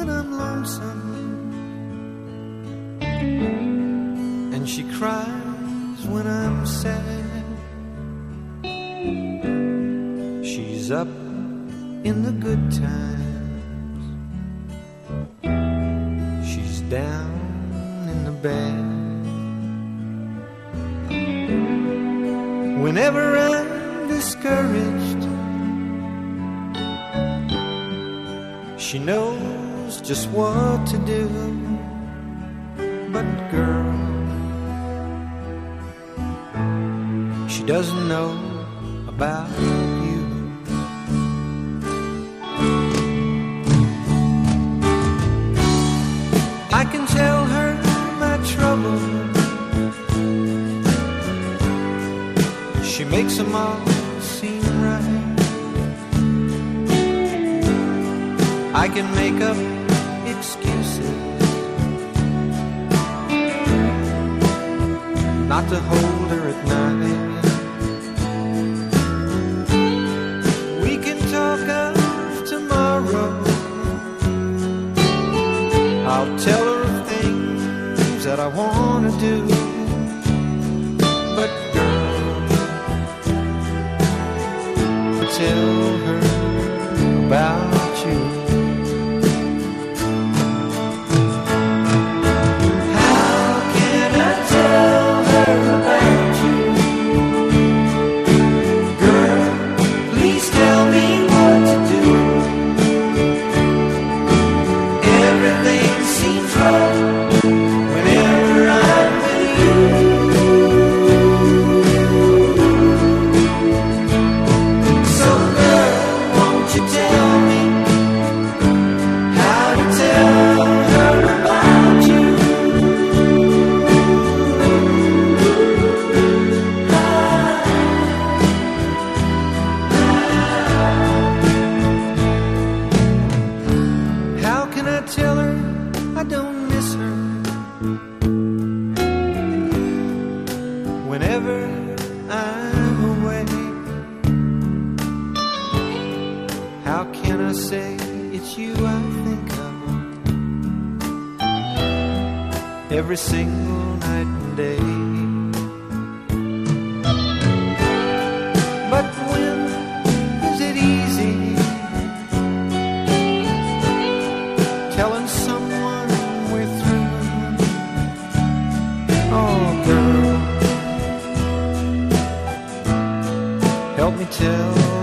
when I'm lonesome. And she cries when I'm sad. She's up in the good times. She's down in the bad. Whenever I'm discouraged, she knows just what to do. But, girl, she doesn't know about you. I can tell her my trouble. She makes them all seem right. I can make up not to hold her at night. We can talk of tomorrow. I'll tell her of things that I want to do. I don't miss her? Whenever I'm away, how can I say it's you I think of every single night and day? Help